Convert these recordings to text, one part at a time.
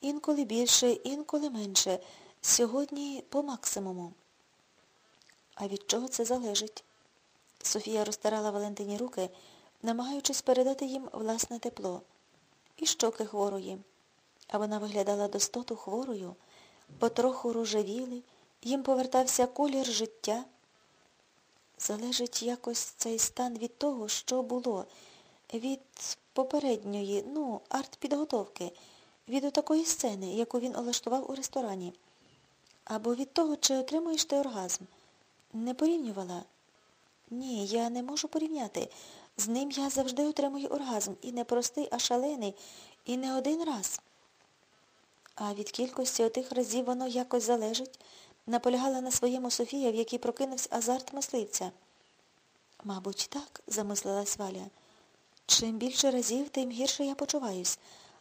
Інколи більше, інколи менше. Сьогодні по максимуму. А від чого це залежить? Софія розтирала Валентині руки, намагаючись передати їм власне тепло. І щоки хворої. А вона виглядала достоту хворою, потроху ружевіли, їм повертався колір життя. Залежить якось цей стан від того, що було, від попередньої, ну, артпідготовки, від такої сцени, яку він улаштував у ресторані. Або від того, чи отримуєш ти оргазм. Не порівнювала? Ні, я не можу порівняти. З ним я завжди отримую оргазм. І не простий, а шалений. І не один раз. А від кількості отих разів воно якось залежить, наполягала на своєму Софія, в якій прокинувся азарт мисливця. Мабуть, так, замислилась Валя. Чим більше разів, тим гірше я почуваюсь.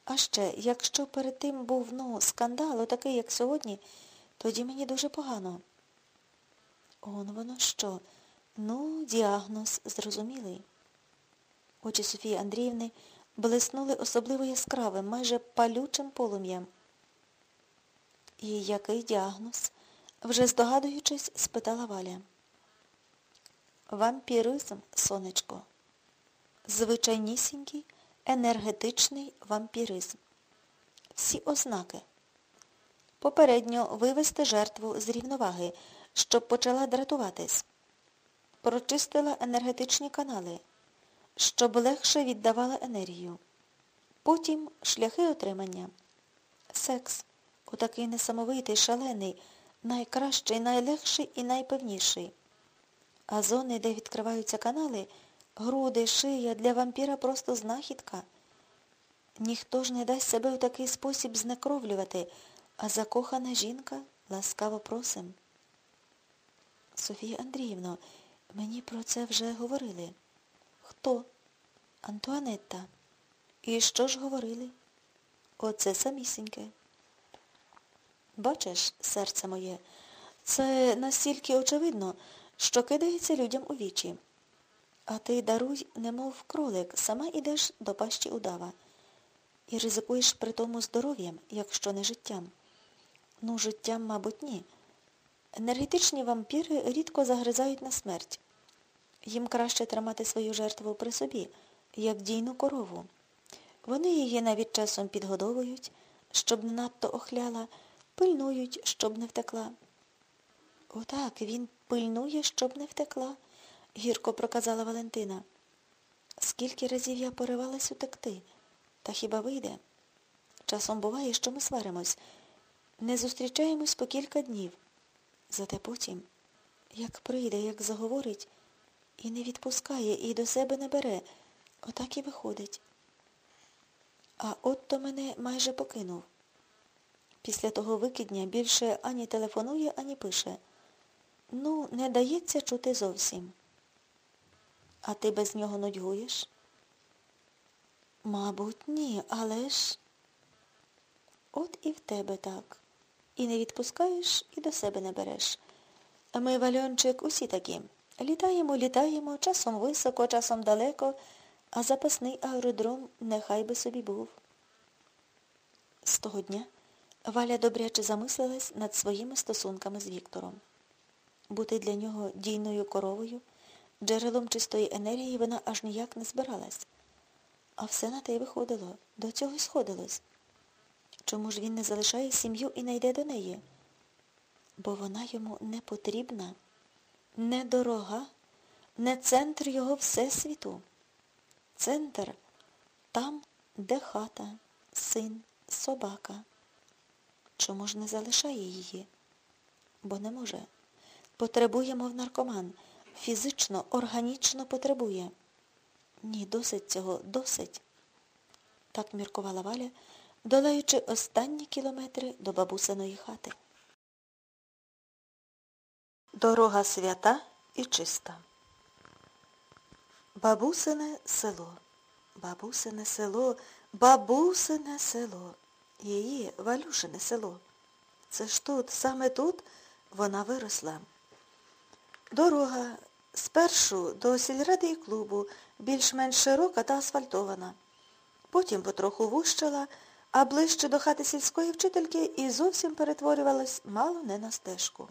А ще, якщо перед тим був, ну, скандал, отакий, як сьогодні, тоді мені дуже погано. Он воно що? Ну, діагноз зрозумілий. Очі Софії Андріївни блиснули особливо яскравим, майже палючим полум'ям. І який діагноз? Вже здогадуючись, спитала Валя. Вампіризм, сонечко. Звичайнісінький, енергетичний вампіризм. Всі ознаки. Попередньо вивести жертву з рівноваги, щоб почала дратуватись. Прочистила енергетичні канали, щоб легше віддавала енергію. Потім шляхи отримання. Секс. Отакий несамовитий, шалений, найкращий, найлегший і найпевніший. А зони, де відкриваються канали, груди, шия для вампіра просто знахідка. Ніхто ж не дасть себе у такий спосіб знекровлювати, а закохана жінка ласкаво просим. Софія Андріївно, мені про це вже говорили. Хто? Антуанетта. І що ж говорили? Оце самісіньке. Бачиш, серце моє, це настільки очевидно, що кидається людям у вічі. А ти даруй, немов кролик, сама ідеш до пащі удава. І ризикуєш при тому здоров'ям, якщо не життям. Ну, життям, мабуть, ні. Енергетичні вампіри рідко загризають на смерть. Їм краще тримати свою жертву при собі, як дійну корову. Вони її навіть часом підгодовують, щоб не надто охляла, пильнують, щоб не втекла. Отак, він пильнує, щоб не втекла, гірко проказала Валентина. Скільки разів я поривалась утекти, та хіба вийде? Часом буває, що ми сваримось, не зустрічаємось по кілька днів. Зате потім, як прийде, як заговорить, і не відпускає, і до себе не бере, отак і виходить. А от то мене майже покинув. Після того викидня більше ані телефонує, ані пише. Ну, не дається чути зовсім. А ти без нього нудьгуєш? Мабуть, ні, але ж... От і в тебе так. І не відпускаєш, і до себе не береш. Ми, Вальончик, усі такі. Літаємо, літаємо, часом високо, часом далеко, а запасний аеродром нехай би собі був. З того дня Валя добряче замислилась над своїми стосунками з Віктором. Бути для нього дійною коровою, джерелом чистої енергії вона аж ніяк не збиралась. А все на те й виходило, до цього й сходилось. Чому ж він не залишає сім'ю і не йде до неї? Бо вона йому не потрібна, не дорога, не центр його всесвіту. Центр там, де хата, син, собака. Чому ж не залишає її? Бо не може. Потребує, мов наркоман. Фізично, органічно потребує. Ні, досить цього, досить. Так міркувала Валя, долаючи останні кілометри до бабусиної хати. Дорога свята і чиста. Бабусине село, бабусине село, бабусине село. Її Валюшине село. Це ж тут, саме тут вона виросла. Дорога спершу до сільради і клубу, більш-менш широка та асфальтована. Потім потроху вущала, а ближче до хати сільської вчительки і зовсім перетворювалась мало не на стежку.